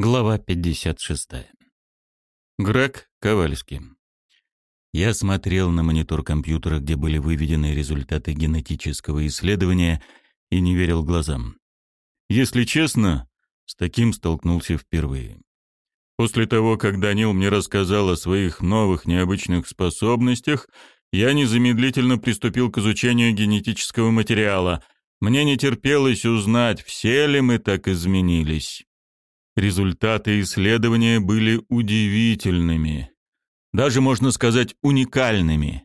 Глава 56. Грег Ковальский. Я смотрел на монитор компьютера, где были выведены результаты генетического исследования, и не верил глазам. Если честно, с таким столкнулся впервые. После того, как Данил мне рассказал о своих новых необычных способностях, я незамедлительно приступил к изучению генетического материала. Мне не терпелось узнать, все ли мы так изменились. Результаты исследования были удивительными. Даже, можно сказать, уникальными.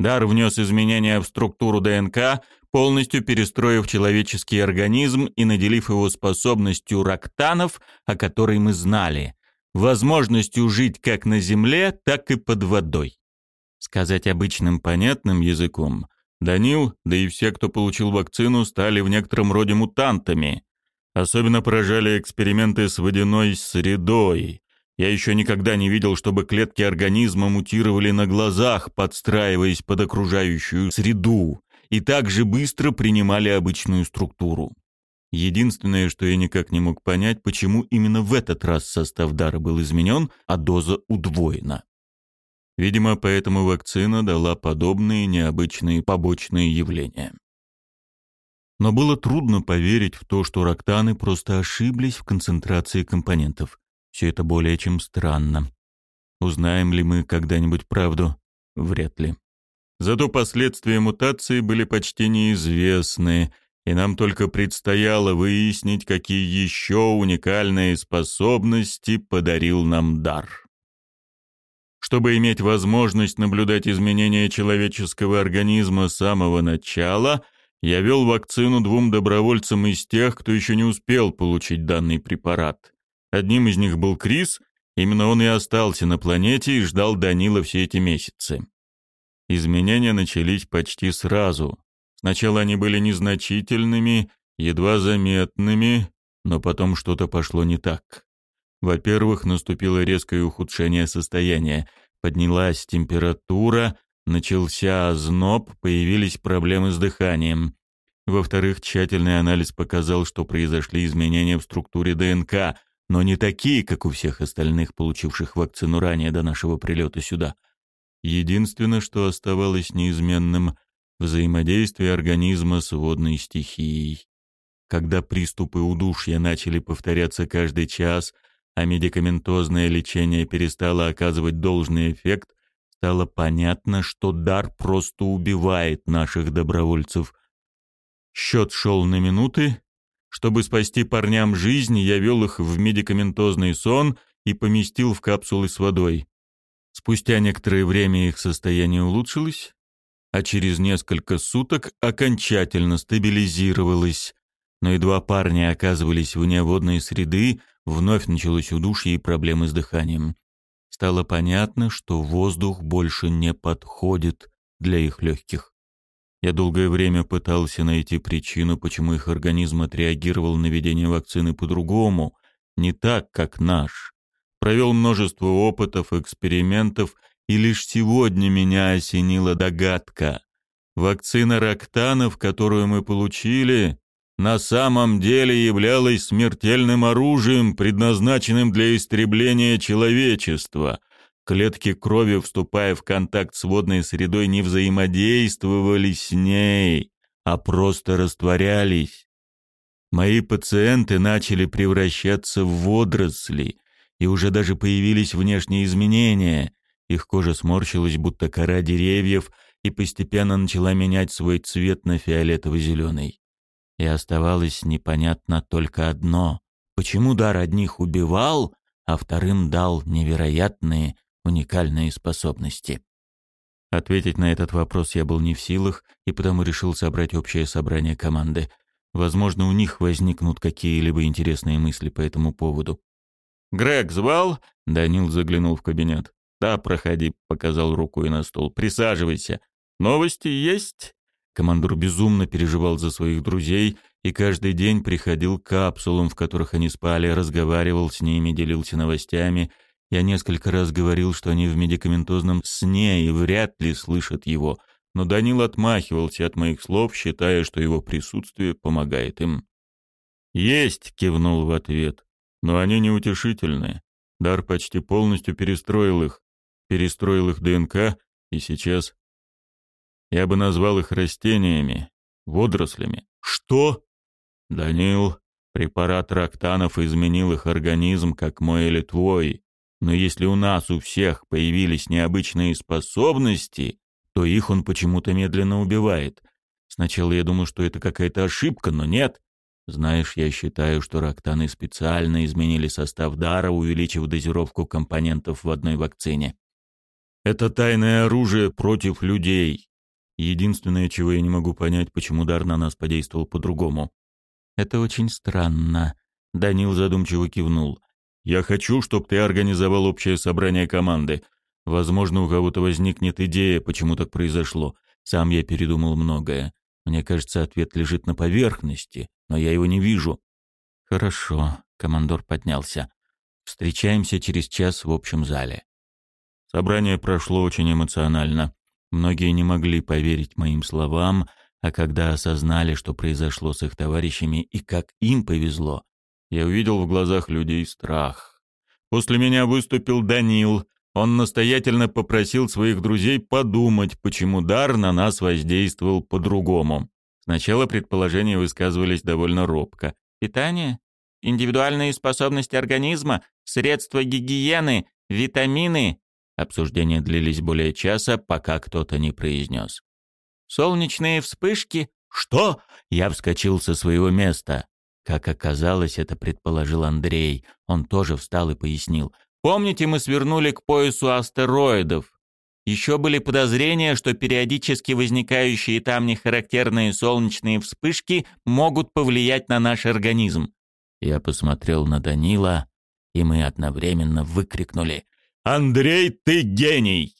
Дар внес изменения в структуру ДНК, полностью перестроив человеческий организм и наделив его способностью рактанов, о которой мы знали, возможностью жить как на Земле, так и под водой. Сказать обычным понятным языком, Данил, да и все, кто получил вакцину, стали в некотором роде мутантами, Особенно поражали эксперименты с водяной средой. Я еще никогда не видел, чтобы клетки организма мутировали на глазах, подстраиваясь под окружающую среду, и так же быстро принимали обычную структуру. Единственное, что я никак не мог понять, почему именно в этот раз состав дара был изменен, а доза удвоена. Видимо, поэтому вакцина дала подобные необычные побочные явления. Но было трудно поверить в то, что рактаны просто ошиблись в концентрации компонентов. Все это более чем странно. Узнаем ли мы когда-нибудь правду? Вряд ли. Зато последствия мутации были почти неизвестны, и нам только предстояло выяснить, какие еще уникальные способности подарил нам дар. Чтобы иметь возможность наблюдать изменения человеческого организма с самого начала, я вел вакцину двум добровольцам из тех, кто еще не успел получить данный препарат. Одним из них был Крис, именно он и остался на планете и ждал Данила все эти месяцы. Изменения начались почти сразу. Сначала они были незначительными, едва заметными, но потом что-то пошло не так. Во-первых, наступило резкое ухудшение состояния, поднялась температура, Начался озноб, появились проблемы с дыханием. Во-вторых, тщательный анализ показал, что произошли изменения в структуре ДНК, но не такие, как у всех остальных, получивших вакцину ранее до нашего прилета сюда. Единственное, что оставалось неизменным — взаимодействие организма с водной стихией. Когда приступы удушья начали повторяться каждый час, а медикаментозное лечение перестало оказывать должный эффект, стало понятно, что дар просто убивает наших добровольцев. Счет шел на минуты. Чтобы спасти парням жизнь, я вел их в медикаментозный сон и поместил в капсулы с водой. Спустя некоторое время их состояние улучшилось, а через несколько суток окончательно стабилизировалось. Но едва парни оказывались вне водной среды, вновь началось удушье и проблемы с дыханием стало понятно, что воздух больше не подходит для их легких. Я долгое время пытался найти причину, почему их организм отреагировал на введение вакцины по-другому, не так, как наш. Провел множество опытов, экспериментов, и лишь сегодня меня осенила догадка. Вакцина Рактанов, которую мы получили, на самом деле являлась смертельным оружием, предназначенным для истребления человечества. Клетки крови, вступая в контакт с водной средой, не взаимодействовали с ней, а просто растворялись. Мои пациенты начали превращаться в водоросли, и уже даже появились внешние изменения. Их кожа сморщилась, будто кора деревьев, и постепенно начала менять свой цвет на фиолетово-зеленый. И оставалось непонятно только одно. Почему дар одних убивал, а вторым дал невероятные, уникальные способности? Ответить на этот вопрос я был не в силах, и потому решил собрать общее собрание команды. Возможно, у них возникнут какие-либо интересные мысли по этому поводу. «Грег звал?» — Данил заглянул в кабинет. «Да, проходи», — показал рукой на стол. «Присаживайся. Новости есть?» Командор безумно переживал за своих друзей и каждый день приходил к капсулам, в которых они спали, разговаривал с ними, делился новостями. Я несколько раз говорил, что они в медикаментозном сне и вряд ли слышат его, но Данил отмахивался от моих слов, считая, что его присутствие помогает им. «Есть!» — кивнул в ответ. Но они неутешительны. Дар почти полностью перестроил их. Перестроил их ДНК, и сейчас... Я бы назвал их растениями, водорослями. Что? Данил, препарат Рактанов изменил их организм, как мой или твой. Но если у нас у всех появились необычные способности, то их он почему-то медленно убивает. Сначала я думал, что это какая-то ошибка, но нет. Знаешь, я считаю, что рактаны специально изменили состав дара, увеличив дозировку компонентов в одной вакцине. Это тайное оружие против людей. Единственное, чего я не могу понять, почему дар на нас подействовал по-другому. Это очень странно. Данил задумчиво кивнул. Я хочу, чтобы ты организовал общее собрание команды. Возможно, у кого-то возникнет идея, почему так произошло. Сам я передумал многое. Мне кажется, ответ лежит на поверхности, но я его не вижу. Хорошо, командор поднялся. Встречаемся через час в общем зале. Собрание прошло очень эмоционально. Многие не могли поверить моим словам, а когда осознали, что произошло с их товарищами и как им повезло, я увидел в глазах людей страх. После меня выступил Данил, он настоятельно попросил своих друзей подумать, почему дар на нас воздействовал по-другому. Сначала предположения высказывались довольно робко. Питание? Индивидуальные способности организма? Средства гигиены? Витамины? Обсуждения длились более часа, пока кто-то не произнес. «Солнечные вспышки?» «Что?» Я вскочил со своего места. Как оказалось, это предположил Андрей. Он тоже встал и пояснил. Помните, мы свернули к поясу астероидов? Еще были подозрения, что периодически возникающие там нехарактерные солнечные вспышки могут повлиять на наш организм. Я посмотрел на Данила, и мы одновременно выкрикнули «Андрей, ты гений!»